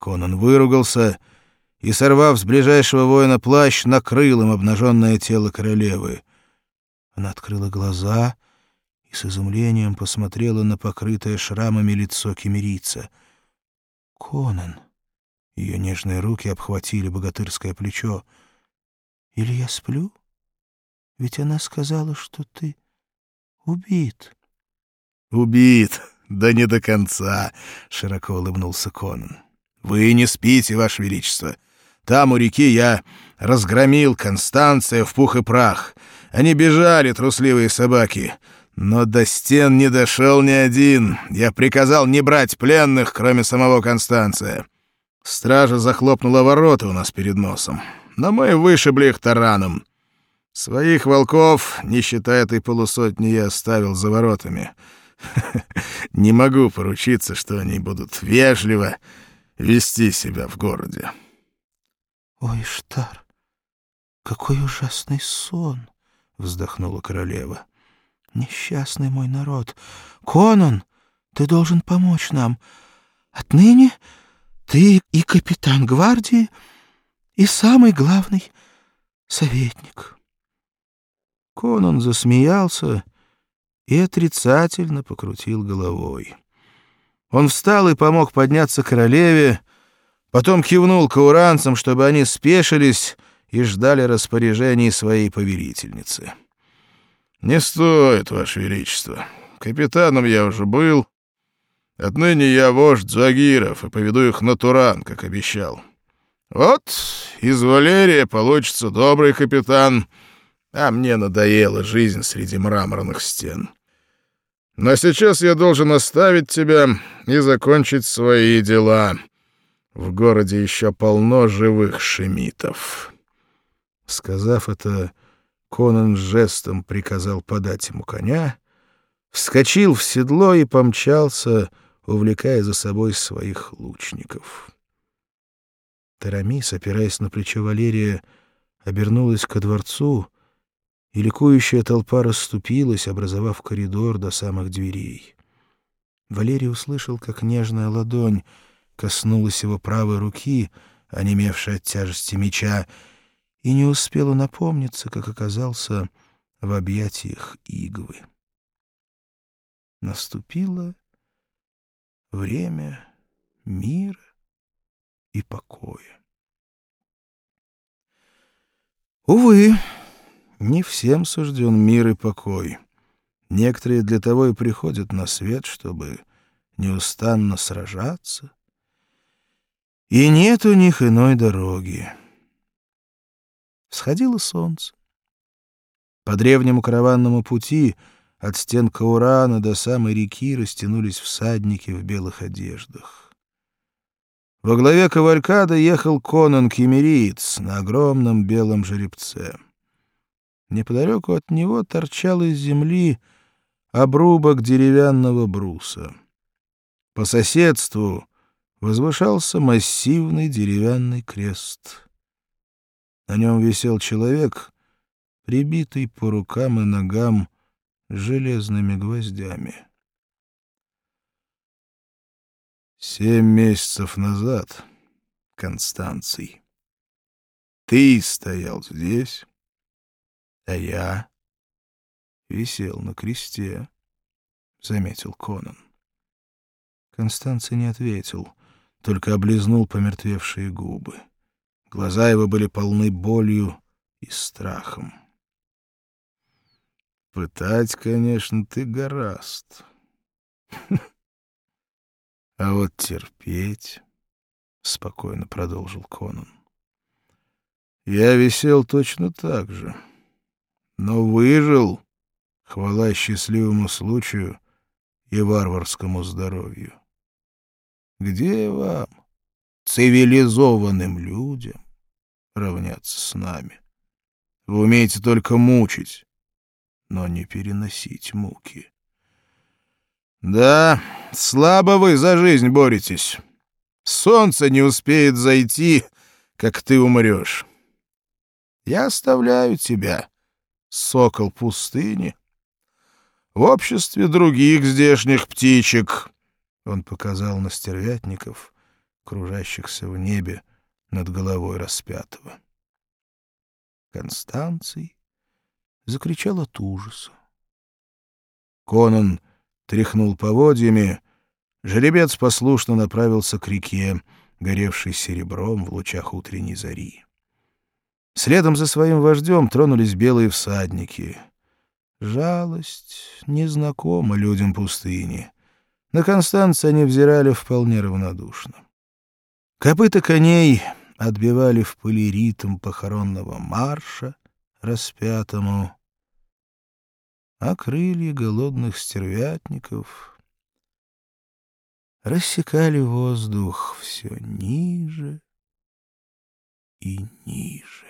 Конан выругался и, сорвав с ближайшего воина плащ, накрыл им обнаженное тело королевы. Она открыла глаза и с изумлением посмотрела на покрытое шрамами лицо кемерийца. «Конан!» Ее нежные руки обхватили богатырское плечо. «Или я сплю? Ведь она сказала, что ты убит». «Убит! Да не до конца!» — широко улыбнулся Конан. «Вы не спите, Ваше Величество. Там, у реки, я разгромил Констанция в пух и прах. Они бежали, трусливые собаки. Но до стен не дошел ни один. Я приказал не брать пленных, кроме самого Констанция. Стража захлопнула ворота у нас перед носом. Но мы вышибли их тараном. Своих волков, не считая этой полусотни, я оставил за воротами. Не могу поручиться, что они будут вежливо вести себя в городе. — Ой, Штар, какой ужасный сон! — вздохнула королева. — Несчастный мой народ! Конан, ты должен помочь нам. Отныне ты и капитан гвардии, и самый главный советник. Конан засмеялся и отрицательно покрутил головой. Он встал и помог подняться королеве, потом кивнул кауранцам, чтобы они спешились и ждали распоряжений своей повелительницы. «Не стоит, Ваше Величество. Капитаном я уже был. Отныне я вождь Загиров и поведу их на Туран, как обещал. Вот из Валерия получится добрый капитан, а мне надоела жизнь среди мраморных стен». Но сейчас я должен оставить тебя и закончить свои дела. В городе еще полно живых шемитов». Сказав это, Конан жестом приказал подать ему коня, вскочил в седло и помчался, увлекая за собой своих лучников. Тарамис, опираясь на плечо Валерия, обернулась ко дворцу — и ликующая толпа расступилась, образовав коридор до самых дверей. Валерий услышал, как нежная ладонь коснулась его правой руки, онемевшей от тяжести меча, и не успел он опомниться, как оказался в объятиях Игвы. Наступило время мира и покоя. Увы, не всем сужден мир и покой. Некоторые для того и приходят на свет, чтобы неустанно сражаться. И нет у них иной дороги. Сходило солнце. По древнему караванному пути от стен Каурана до самой реки растянулись всадники в белых одеждах. Во главе кавалькада ехал Конан Кемериец на огромном белом жеребце. Неподалеку от него торчал из земли обрубок деревянного бруса. По соседству возвышался массивный деревянный крест. На нем висел человек, прибитый по рукам и ногам железными гвоздями. Семь месяцев назад, Констанций, ты стоял здесь, а я висел на кресте, — заметил Конан. Констанций не ответил, только облизнул помертвевшие губы. Глаза его были полны болью и страхом. Пытать, конечно, ты гораст. А вот терпеть, — спокойно продолжил Конан. Я висел точно так же. — но выжил, хвала счастливому случаю и варварскому здоровью. Где вам, цивилизованным людям, равняться с нами? Вы умеете только мучить, но не переносить муки. Да, слабо вы за жизнь боретесь. Солнце не успеет зайти, как ты умрешь. Я оставляю тебя сокол пустыни. В обществе других здешних птичек, — он показал на стервятников, кружащихся в небе над головой распятого. Констанций закричал от ужаса. Конан тряхнул поводьями, жеребец послушно направился к реке, горевшей серебром в лучах утренней зари. Следом за своим вождем тронулись белые всадники. Жалость незнакома людям пустыни. На Констанца они взирали вполне равнодушно. Копыта коней отбивали в пыли ритм похоронного марша распятому, а крылья голодных стервятников рассекали воздух все ниже и ниже.